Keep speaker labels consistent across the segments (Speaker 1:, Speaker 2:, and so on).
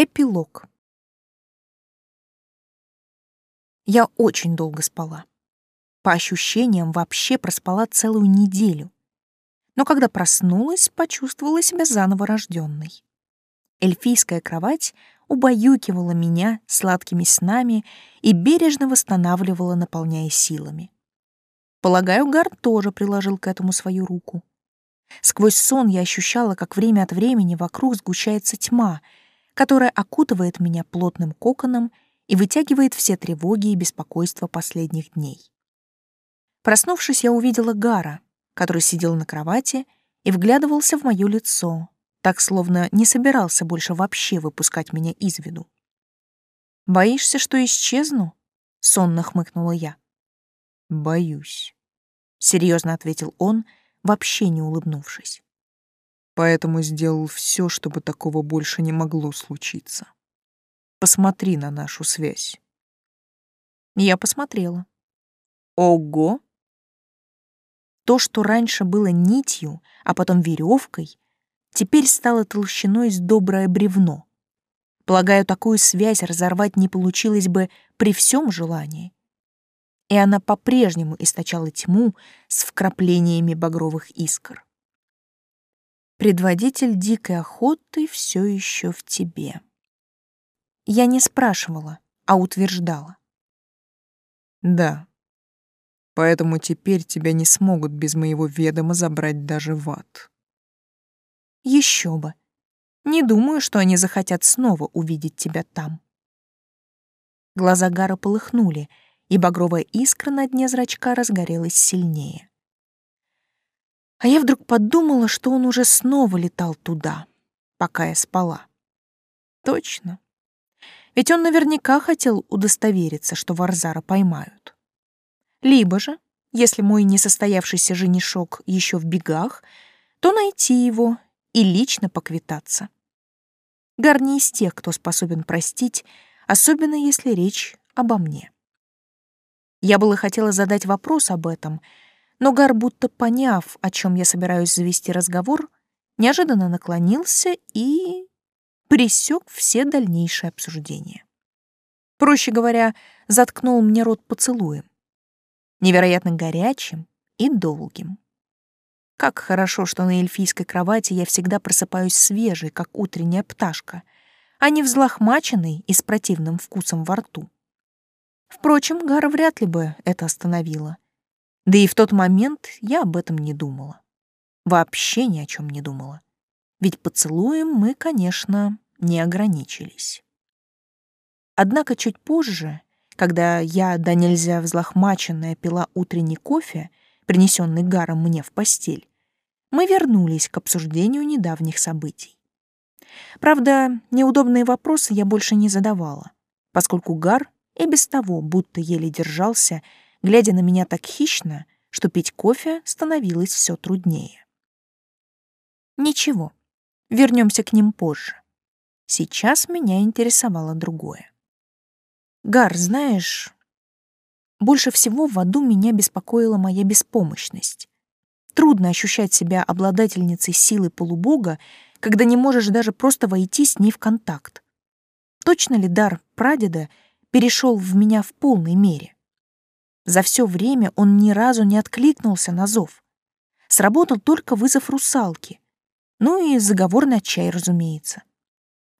Speaker 1: Эпилог. Я очень долго спала. По ощущениям, вообще проспала целую неделю. Но когда проснулась, почувствовала себя заново рожденной. Эльфийская кровать убаюкивала меня сладкими снами и бережно восстанавливала, наполняя силами. Полагаю, Гар тоже приложил к этому свою руку. Сквозь сон я ощущала, как время от времени вокруг сгущается тьма — которая окутывает меня плотным коконом и вытягивает все тревоги и беспокойства последних дней. Проснувшись, я увидела Гара, который сидел на кровати и вглядывался в мое лицо, так словно не собирался больше вообще выпускать меня из виду. «Боишься, что исчезну?» — сонно хмыкнула я.
Speaker 2: «Боюсь», —
Speaker 1: серьезно ответил он, вообще не улыбнувшись
Speaker 2: поэтому сделал все, чтобы такого больше не могло случиться. Посмотри на нашу связь.
Speaker 1: Я посмотрела. Ого! То, что раньше было нитью, а потом веревкой, теперь стало толщиной с доброе бревно. Полагаю, такую связь разорвать не получилось бы при всем желании. И она по-прежнему источала тьму с вкраплениями багровых искр. Предводитель дикой охоты все еще в тебе. Я не спрашивала, а утверждала.
Speaker 2: Да. Поэтому теперь тебя не смогут без моего ведома забрать даже в ад.
Speaker 1: Еще бы. Не думаю, что они захотят снова увидеть тебя там. Глаза Гара полыхнули, и багровая искра на дне зрачка разгорелась сильнее. А я вдруг подумала, что он уже снова летал туда, пока я спала. Точно. Ведь он наверняка хотел удостовериться, что Варзара поймают. Либо же, если мой несостоявшийся женишок еще в бегах, то найти его и лично поквитаться. Гар из тех, кто способен простить, особенно если речь обо мне. Я было хотела задать вопрос об этом — но Гар, будто поняв, о чем я собираюсь завести разговор, неожиданно наклонился и пресек все дальнейшие обсуждения. Проще говоря, заткнул мне рот поцелуем. Невероятно горячим и долгим. Как хорошо, что на эльфийской кровати я всегда просыпаюсь свежей, как утренняя пташка, а не взлохмаченной и с противным вкусом во рту. Впрочем, Гара вряд ли бы это остановило — да и в тот момент я об этом не думала. Вообще ни о чем не думала. Ведь поцелуем мы, конечно, не ограничились. Однако чуть позже, когда я да нельзя взлохмаченная пила утренний кофе, принесенный Гаром мне в постель, мы вернулись к обсуждению недавних событий. Правда, неудобные вопросы я больше не задавала, поскольку Гар и без того будто еле держался глядя на меня так хищно, что пить кофе становилось все труднее. Ничего, вернемся к ним позже. Сейчас меня интересовало другое. Гар, знаешь, больше всего в аду меня беспокоила моя беспомощность. Трудно ощущать себя обладательницей силы полубога, когда не можешь даже просто войти с ней в контакт. Точно ли дар прадеда перешел в меня в полной мере? За все время он ни разу не откликнулся на зов. Сработал только вызов русалки. Ну и заговорный чай, разумеется.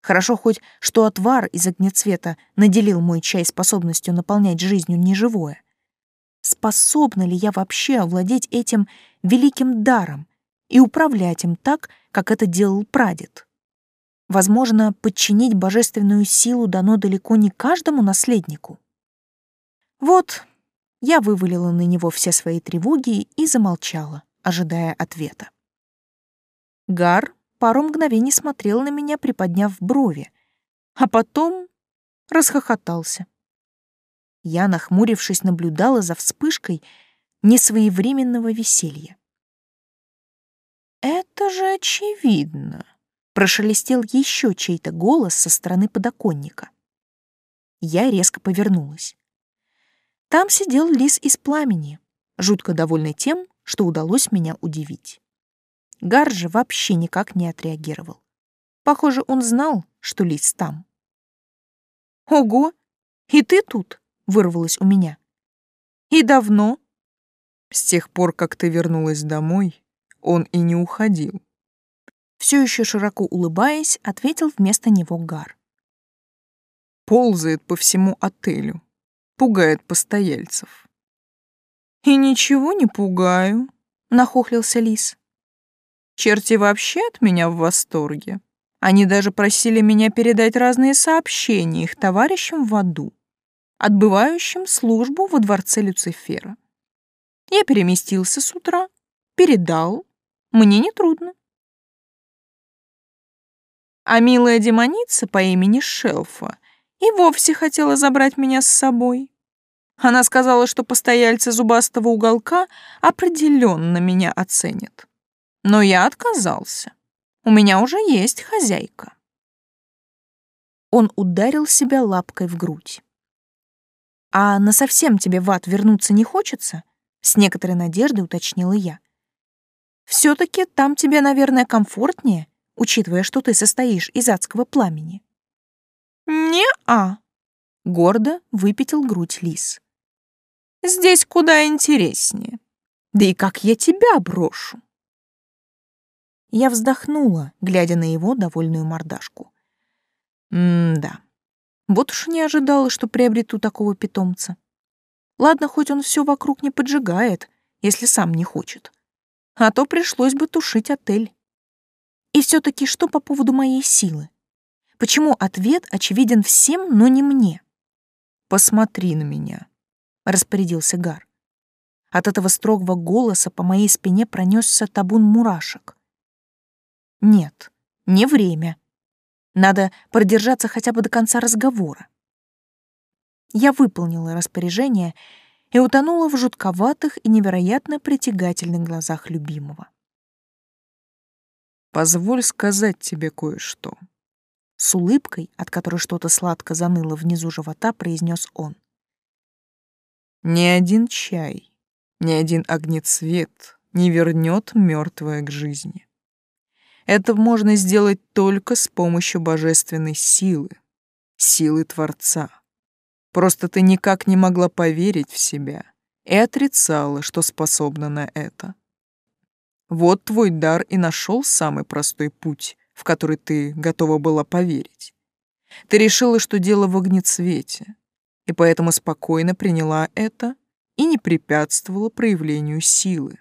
Speaker 1: Хорошо хоть, что отвар из огнецвета наделил мой чай способностью наполнять жизнью неживое. Способна ли я вообще овладеть этим великим даром и управлять им так, как это делал прадед? Возможно, подчинить божественную силу дано далеко не каждому наследнику. Вот я вывалила на него все свои тревоги и замолчала, ожидая ответа. Гар пару мгновений смотрел на меня, приподняв брови, а потом расхохотался. Я, нахмурившись, наблюдала за вспышкой несвоевременного веселья. «Это же очевидно», — прошелестел еще чей-то голос со стороны подоконника. Я резко повернулась. Там сидел лис из пламени, жутко довольный тем, что удалось меня удивить. Гар же вообще никак не отреагировал. Похоже, он знал, что лис там. Ого, и ты тут? Вырвалось у меня. И давно?
Speaker 2: С тех пор, как ты вернулась домой, он и не уходил.
Speaker 1: Все еще широко улыбаясь, ответил вместо него Гар.
Speaker 2: Ползает по всему отелю, пугает постояльцев.
Speaker 1: И ничего не пугаю, нахохлился Лис. Черти вообще от меня в восторге. Они даже просили меня передать разные сообщения их товарищам в аду, отбывающим службу во дворце Люцифера. Я переместился с утра, передал. Мне нетрудно. А милая демоница по имени Шелфа и вовсе хотела забрать меня с собой. Она сказала, что постояльцы зубастого уголка определенно меня оценят. Но я отказался. У меня уже есть хозяйка. Он ударил себя лапкой в грудь. А на совсем тебе в ад вернуться не хочется? С некоторой надеждой уточнила я. Все-таки там тебе, наверное, комфортнее, учитывая, что ты состоишь из адского пламени. Не-а, гордо выпятил грудь лис. Здесь куда интереснее. Да и как я тебя брошу? Я вздохнула, глядя на его довольную мордашку. М-да. Вот уж не ожидала, что приобрету такого питомца. Ладно, хоть он все вокруг не поджигает, если сам не хочет. А то пришлось бы тушить отель. И все таки что по поводу моей силы? Почему ответ очевиден всем, но не мне?
Speaker 2: Посмотри на меня,
Speaker 1: распорядился Гар. От этого строгого голоса по моей спине пронесся табун мурашек. Нет, не время. Надо продержаться хотя бы до конца разговора. Я выполнила распоряжение и утонула в жутковатых и невероятно притягательных глазах любимого.
Speaker 2: «Позволь сказать тебе кое-что», —
Speaker 1: с улыбкой, от которой что-то сладко заныло внизу живота, произнес он.
Speaker 2: «Ни один чай, ни один огнецвет не вернет мертвое к жизни. Это можно сделать только с помощью божественной силы, силы Творца. Просто ты никак не могла поверить в себя и отрицала, что способна на это. Вот твой дар и нашел самый простой путь, в который ты готова была поверить. Ты решила, что дело в огнецвете, и поэтому спокойно приняла это и не препятствовала проявлению силы.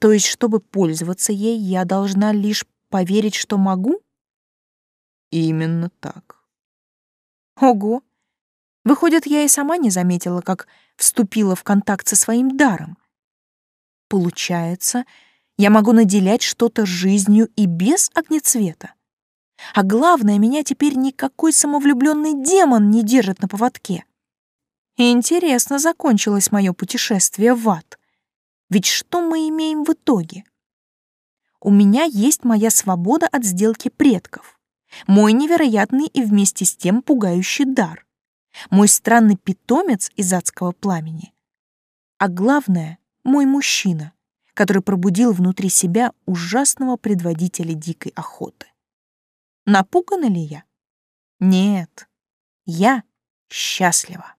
Speaker 1: То есть, чтобы пользоваться ей, я должна лишь поверить, что могу?
Speaker 2: Именно так.
Speaker 1: Ого! Выходит, я и сама не заметила, как вступила в контакт со своим даром. Получается, я могу наделять что-то жизнью и без огнецвета. А главное, меня теперь никакой самовлюбленный демон не держит на поводке. интересно закончилось мое путешествие в ад. Ведь что мы имеем в итоге? У меня есть моя свобода от сделки предков мой невероятный и вместе с тем пугающий дар, мой странный питомец из адского пламени, а главное — мой мужчина, который пробудил внутри себя ужасного предводителя дикой охоты. Напугана ли я? Нет, я счастлива.